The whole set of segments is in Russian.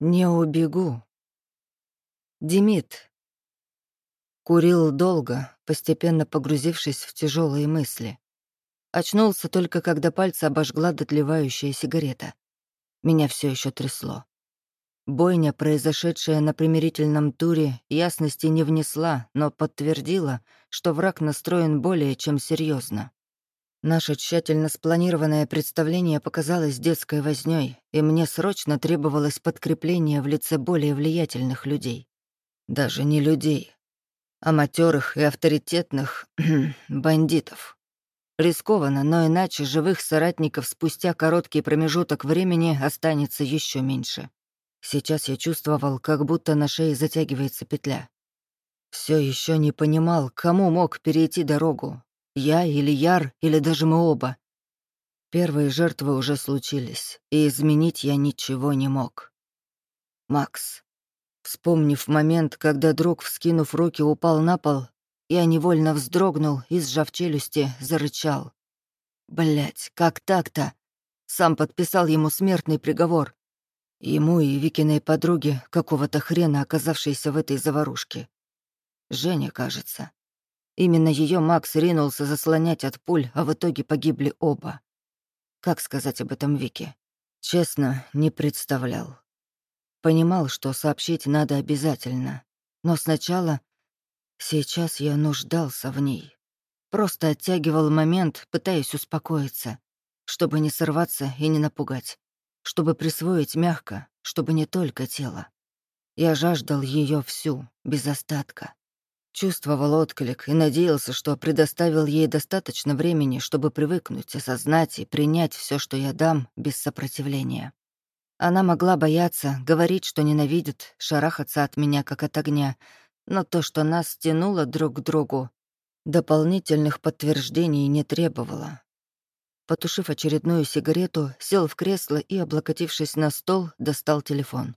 Не убегу. Демид. Курил долго, постепенно погрузившись в тяжелые мысли. Очнулся только, когда пальцы обожгла дотлевающая сигарета. Меня все еще трясло. Бойня, произошедшая на примирительном туре, ясности не внесла, но подтвердила, что враг настроен более чем серьезно. Наше тщательно спланированное представление показалось детской вознёй, и мне срочно требовалось подкрепление в лице более влиятельных людей. Даже не людей, а матерых и авторитетных бандитов. Рискованно, но иначе живых соратников спустя короткий промежуток времени останется еще меньше. Сейчас я чувствовал, как будто на шее затягивается петля. Все еще не понимал, кому мог перейти дорогу, я или Яр, или даже мы оба. Первые жертвы уже случились, и изменить я ничего не мог. Макс. Вспомнив момент, когда друг, вскинув руки, упал на пол, я невольно вздрогнул и, сжав челюсти, зарычал. Блять, как так-то? Сам подписал ему смертный приговор. Ему и Викиной подруге, какого-то хрена, оказавшейся в этой заварушке. Женя, кажется. Именно ее Макс ринулся заслонять от пуль, а в итоге погибли оба. Как сказать об этом Вике? Честно, не представлял. Понимал, что сообщить надо обязательно. Но сначала... Сейчас я нуждался в ней. Просто оттягивал момент, пытаясь успокоиться, чтобы не сорваться и не напугать, чтобы присвоить мягко, чтобы не только тело. Я жаждал ее всю, без остатка. Чувствовал отклик и надеялся, что предоставил ей достаточно времени, чтобы привыкнуть, осознать и принять все, что я дам, без сопротивления. Она могла бояться, говорить, что ненавидит, шарахаться от меня, как от огня, но то, что нас тянуло друг к другу, дополнительных подтверждений не требовало. Потушив очередную сигарету, сел в кресло и, облокотившись на стол, достал телефон.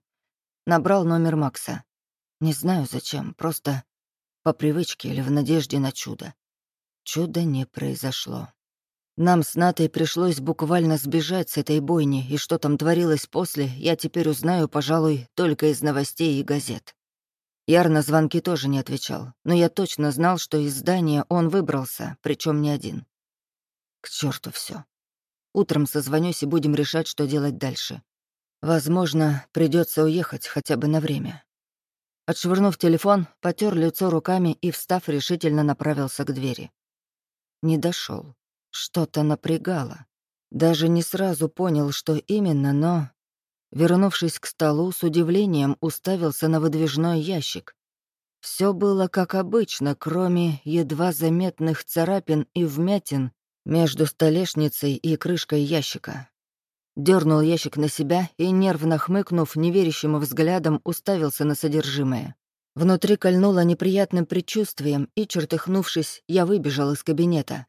Набрал номер Макса. Не знаю зачем, просто по привычке или в надежде на чудо. Чудо не произошло. Нам с Натой пришлось буквально сбежать с этой бойни, и что там творилось после, я теперь узнаю, пожалуй, только из новостей и газет. Яр на звонки тоже не отвечал, но я точно знал, что из здания он выбрался, причем не один. К черту все. Утром созвонюсь и будем решать, что делать дальше. Возможно, придется уехать хотя бы на время. Отшвырнув телефон, потер лицо руками и, встав, решительно направился к двери. Не дошел. Что-то напрягало. Даже не сразу понял, что именно, но... Вернувшись к столу, с удивлением уставился на выдвижной ящик. Все было как обычно, кроме едва заметных царапин и вмятин между столешницей и крышкой ящика. Дернул ящик на себя и, нервно хмыкнув, неверящим взглядом уставился на содержимое. Внутри кольнуло неприятным предчувствием, и, чертыхнувшись, я выбежал из кабинета.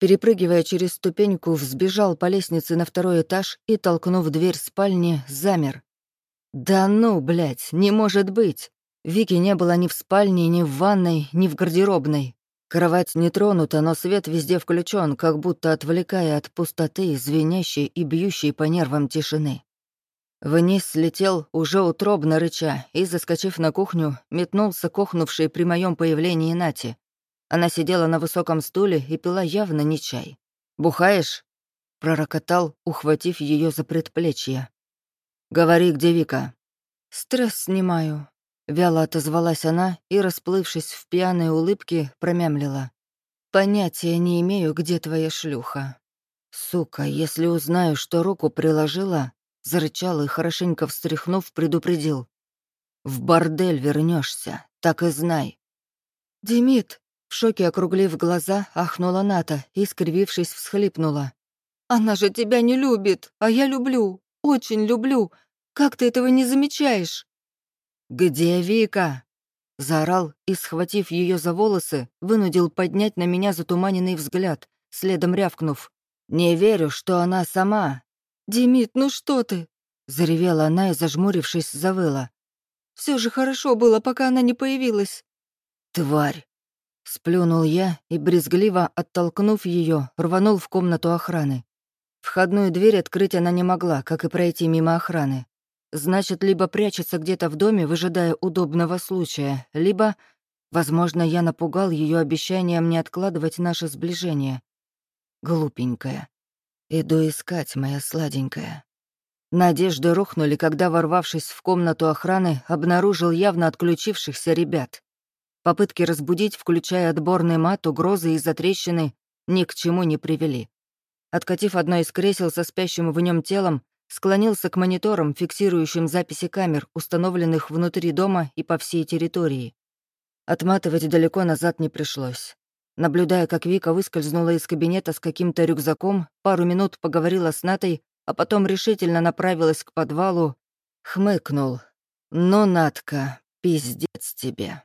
Перепрыгивая через ступеньку, взбежал по лестнице на второй этаж и, толкнув дверь спальни, замер. «Да ну, блядь, не может быть!» Вики не было ни в спальне, ни в ванной, ни в гардеробной. Кровать не тронута, но свет везде включен, как будто отвлекая от пустоты, звенящей и бьющей по нервам тишины. Вниз слетел, уже утробно рыча, и, заскочив на кухню, метнулся кохнувший при моем появлении Нати. Она сидела на высоком стуле и пила явно не чай. «Бухаешь?» — пророкотал, ухватив ее за предплечье. «Говори, где Вика?» «Стресс снимаю», Вяло отозвалась она и, расплывшись в пьяной улыбке, промямлила. «Понятия не имею, где твоя шлюха». «Сука, если узнаю, что руку приложила...» Зарычал и, хорошенько встряхнув, предупредил. «В бордель вернешься, так и знай». «Демид!» В шоке округлив глаза, ахнула Ната и, скривившись, всхлипнула. «Она же тебя не любит, а я люблю, очень люблю. Как ты этого не замечаешь?» «Где Вика?» Заорал и, схватив ее за волосы, вынудил поднять на меня затуманенный взгляд, следом рявкнув. «Не верю, что она сама». «Демид, ну что ты?» Заревела она и, зажмурившись, завыла. Все же хорошо было, пока она не появилась». «Тварь!» Сплюнул я и, брезгливо оттолкнув ее, рванул в комнату охраны. Входную дверь открыть она не могла, как и пройти мимо охраны. Значит, либо прячется где-то в доме, выжидая удобного случая, либо, возможно, я напугал ее обещанием не откладывать наше сближение. Глупенькая. Иду искать, моя сладенькая. Надежды рухнули, когда, ворвавшись в комнату охраны, обнаружил явно отключившихся ребят. Попытки разбудить, включая отборный мат, угрозы и затрещины, ни к чему не привели. Откатив одно из кресел со спящим в нем телом, склонился к мониторам, фиксирующим записи камер, установленных внутри дома и по всей территории. Отматывать далеко назад не пришлось. Наблюдая, как Вика выскользнула из кабинета с каким-то рюкзаком, пару минут поговорила с Натой, а потом решительно направилась к подвалу, хмыкнул. «Ну, Натка, пиздец тебе».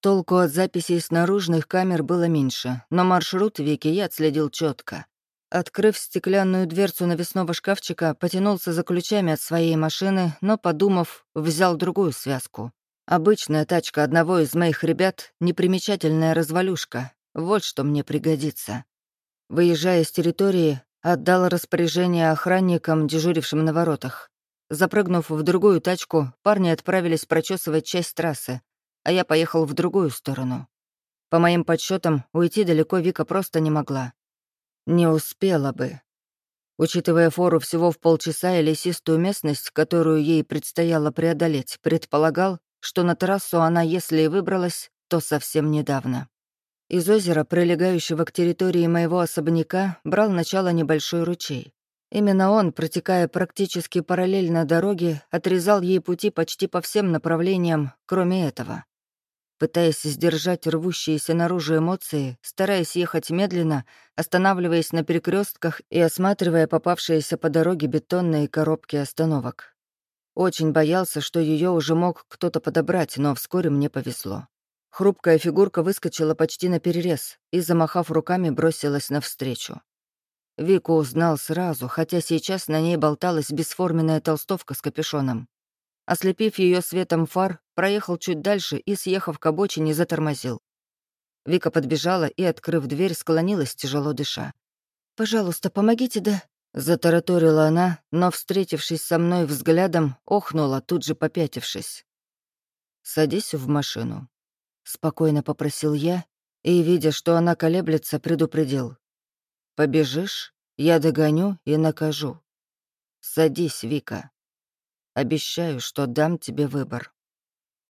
Толку от записей с наружных камер было меньше, но маршрут Вики я отследил четко. Открыв стеклянную дверцу навесного шкафчика, потянулся за ключами от своей машины, но, подумав, взял другую связку. Обычная тачка одного из моих ребят, непримечательная развалюшка. Вот что мне пригодится. Выезжая с территории, отдал распоряжение охранникам, дежурившим на воротах. Запрыгнув в другую тачку, парни отправились прочесывать часть трассы, а я поехал в другую сторону. По моим подсчетам, уйти далеко Вика просто не могла. Не успела бы. Учитывая фору всего в полчаса и лесистую местность, которую ей предстояло преодолеть, предполагал, что на трассу она, если и выбралась, то совсем недавно. Из озера, прилегающего к территории моего особняка, брал начало небольшой ручей. Именно он, протекая практически параллельно дороге, отрезал ей пути почти по всем направлениям, кроме этого. Пытаясь сдержать рвущиеся наружу эмоции, стараясь ехать медленно, останавливаясь на перекрестках и осматривая попавшиеся по дороге бетонные коробки остановок. Очень боялся, что ее уже мог кто-то подобрать, но вскоре мне повезло. Хрупкая фигурка выскочила почти на перерез и, замахав руками, бросилась навстречу. Вику узнал сразу, хотя сейчас на ней болталась бесформенная толстовка с капюшоном. Ослепив ее светом фар, проехал чуть дальше и, съехав к обочине, затормозил. Вика подбежала и, открыв дверь, склонилась, тяжело дыша. «Пожалуйста, помогите, да?» Затараторила она, но, встретившись со мной взглядом, охнула, тут же попятившись. «Садись в машину», — спокойно попросил я, и, видя, что она колеблется, предупредил. «Побежишь, я догоню и накажу. Садись, Вика». Обещаю, что дам тебе выбор.